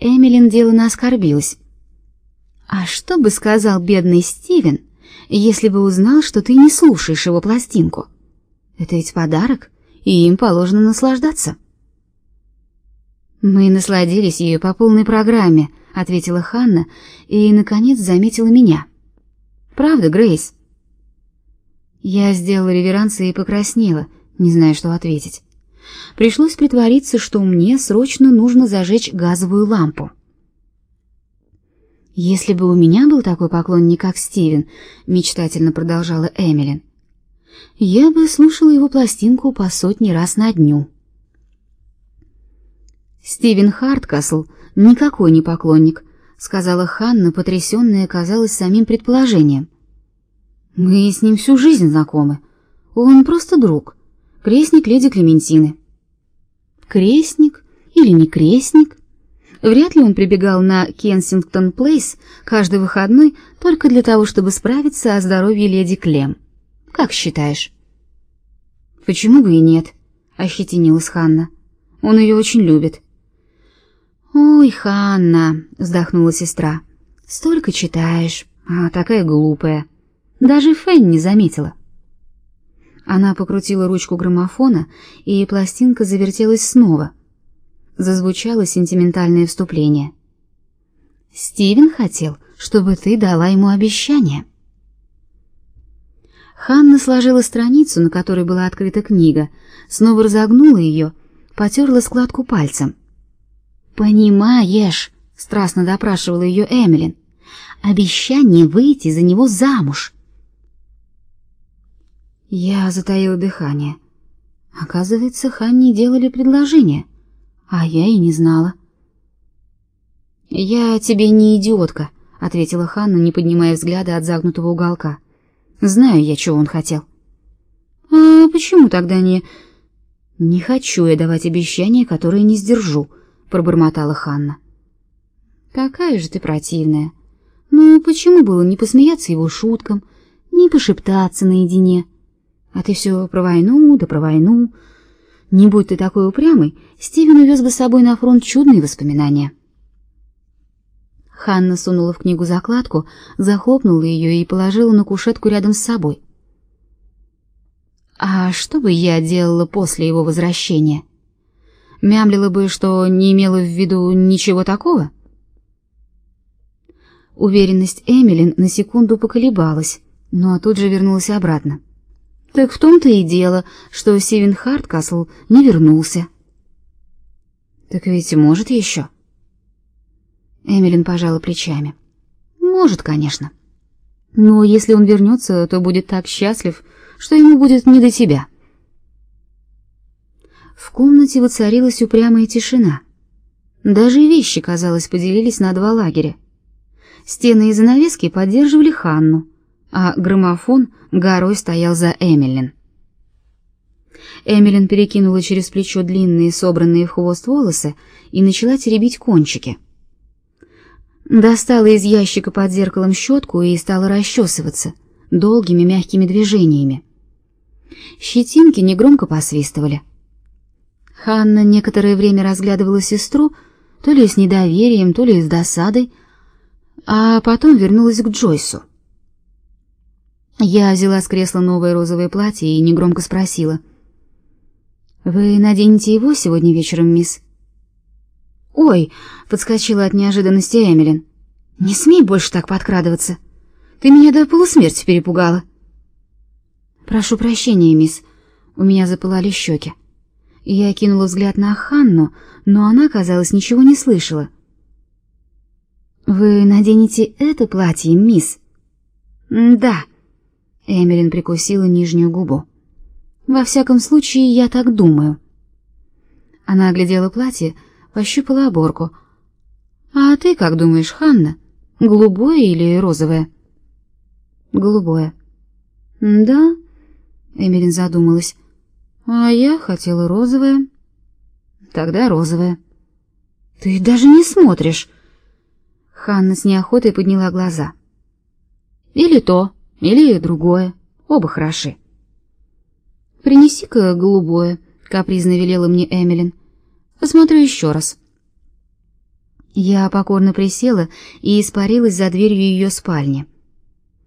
Эмилин делано оскорбилась. А что бы сказал бедный Стивен, если бы узнал, что ты не слушаешь его пластинку? Это ведь подарок, и им положено наслаждаться. Мы насладились ею по полной программе, ответила Ханна и наконец заметила меня. Правда, Грейс? Я сделала реверанс и покраснела, не зная, что ответить. Пришлось притвориться, что мне срочно нужно зажечь газовую лампу. Если бы у меня был такой поклонник, как Стивен, мечтательно продолжала Эмилин, я бы слушала его пластинку по сотни раз на дню. Стивен Харткасл никакой не поклонник, сказала Ханна, потрясённая, казалось, самим предположением. Мы с ним всю жизнь знакомы. Он просто друг, крестник леди Клементины. Крестник или не крестник? Вряд ли он прибегал на Кенсингтон Плейс каждый выходной только для того, чтобы справиться о здоровье леди Клем. Как считаешь? Почему бы и нет? ощетинилась Ханна. Он ее очень любит. «Ой, Ханна!» — вздохнула сестра. «Столько читаешь, а такая глупая. Даже Фэнн не заметила». Она покрутила ручку граммофона, и пластинка завертелась снова. Зазвучало сентиментальное вступление. «Стивен хотел, чтобы ты дала ему обещание». Ханна сложила страницу, на которой была открыта книга, снова разогнула ее, потерла складку пальцем — «Понимаешь», — страстно допрашивала ее Эмилин, — «обещание выйти за него замуж». Я затаила дыхание. Оказывается, Ханне делали предложение, а я и не знала. «Я тебе не идиотка», — ответила Ханна, не поднимая взгляда от загнутого уголка. «Знаю я, чего он хотел». «А почему тогда не...» «Не хочу я давать обещания, которые не сдержу», пробормотала Ханна. Какая же ты противная. Ну почему было не посмеяться его шуткам, не пошептаться наедине? А ты все про войну, да про войну. Не будь ты такой упрямый, Стивен увез бы с собой на фронт чудные воспоминания. Ханна сунула в книгу закладку, захлопнула ее и положила на кушетку рядом с собой. А что бы я делала после его возвращения? мямлила бы, что не имела в виду ничего такого? Уверенность Эмилин на секунду поколебалась, но тут же вернулась обратно. Так в том-то и дело, что Сивен Харткасл не вернулся. Так ведь может еще. Эмилин пожала плечами. Может, конечно. Но если он вернется, то будет так счастлив, что ему будет не до тебя. В комнате воцарилась упрямая тишина. Даже вещи, казалось, поделились на два лагеря. Стены и занавески поддерживали Ханну, а граммофон горой стоял за Эмилин. Эмилин перекинула через плечо длинные, собранные в хвост волосы и начала теребить кончики. Достала из ящика под зеркалом щетку и стала расчесываться долгими мягкими движениями. Щетинки негромко посвистывали. Ханна некоторое время разглядывала сестру, то ли с недоверием, то ли с досадой, а потом вернулась к Джойсу. Я взяла с кресла новое розовое платье и негромко спросила: "Вы наденете его сегодня вечером, мисс?" "Ой", подскочила от неожиданности Эмилин. "Не смей больше так подкрадываться. Ты меня до полусмерти перепугала". "Прошу прощения, мисс. У меня запылали щеки. Я кинула взгляд на Ханну, но она, казалось, ничего не слышала. Вы наденете это платье, мисс? Да. Эмилин прикусила нижнюю губу. Во всяком случае, я так думаю. Она оглядела платье, пощупала оборку. А ты как думаешь, Ханна? Голубое или розовое? Голубое. Да? Эмилин задумалась. А я хотела розовое. Тогда розовое. Ты даже не смотришь. Ханна с неохотой подняла глаза. Или то, или другое. Оба хороши. Принеси-ка голубое, капризно велела мне Эмилин. Посмотрю еще раз. Я покорно присела и испарилась за дверью ее спальни.